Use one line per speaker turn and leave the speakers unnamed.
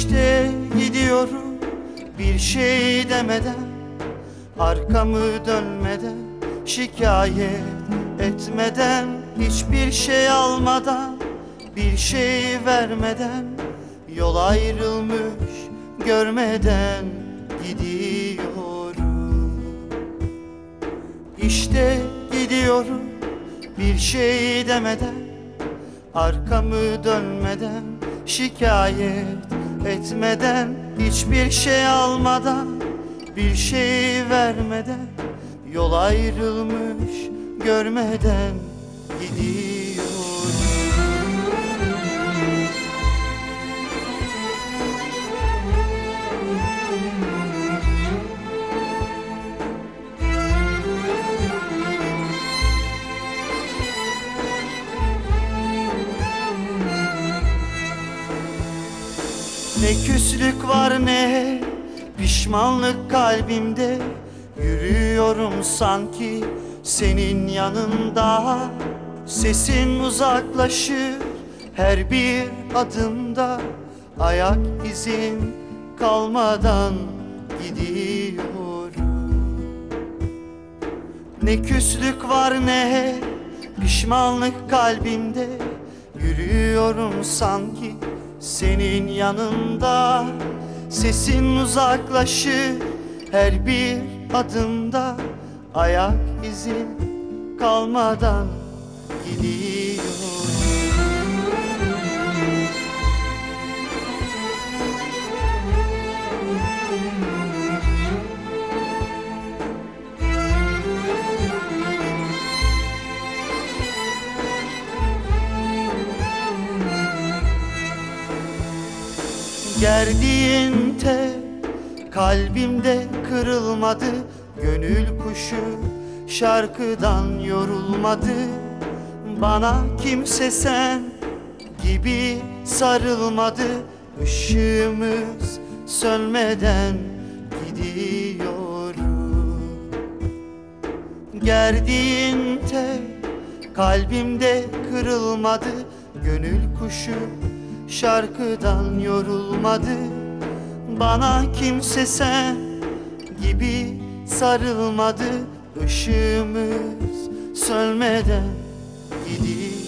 işte gidiyorum bir şey demeden Arkamı dönmeden şikayet etmeden Hiçbir şey almadan bir şey vermeden Yol ayrılmış görmeden gidiyorum. İşte gidiyorum bir şey demeden Arkamı dönmeden şikayet etmeden Hiçbir şey almadan bir şey vermeden Yol ayrılmış görmeden gidiyorum Ne küslük var ne pişmanlık kalbimde. Yürüyorum sanki senin yanında. Sesin uzaklaşır her bir adımda. Ayak izin kalmadan gidiyorum. Ne küslük var ne pişmanlık kalbimde. Yürüyorum sanki senin yanında. Sesin uzaklaşır her bir adımda. Ayak izin kalmadan gidiyor Gerdiğin tel kalbimde kırılmadı Gönül kuşu şarkıdan yorulmadı. Bana kimse sen gibi sarılmadı Işığımız sönmeden gidiyorum Gerdiğin tel kalbimde kırılmadı Gönül kuşu şarkıdan yorulmadı Bana kimse sen gibi sarılmadı. Işığımız sönmeden gidiyor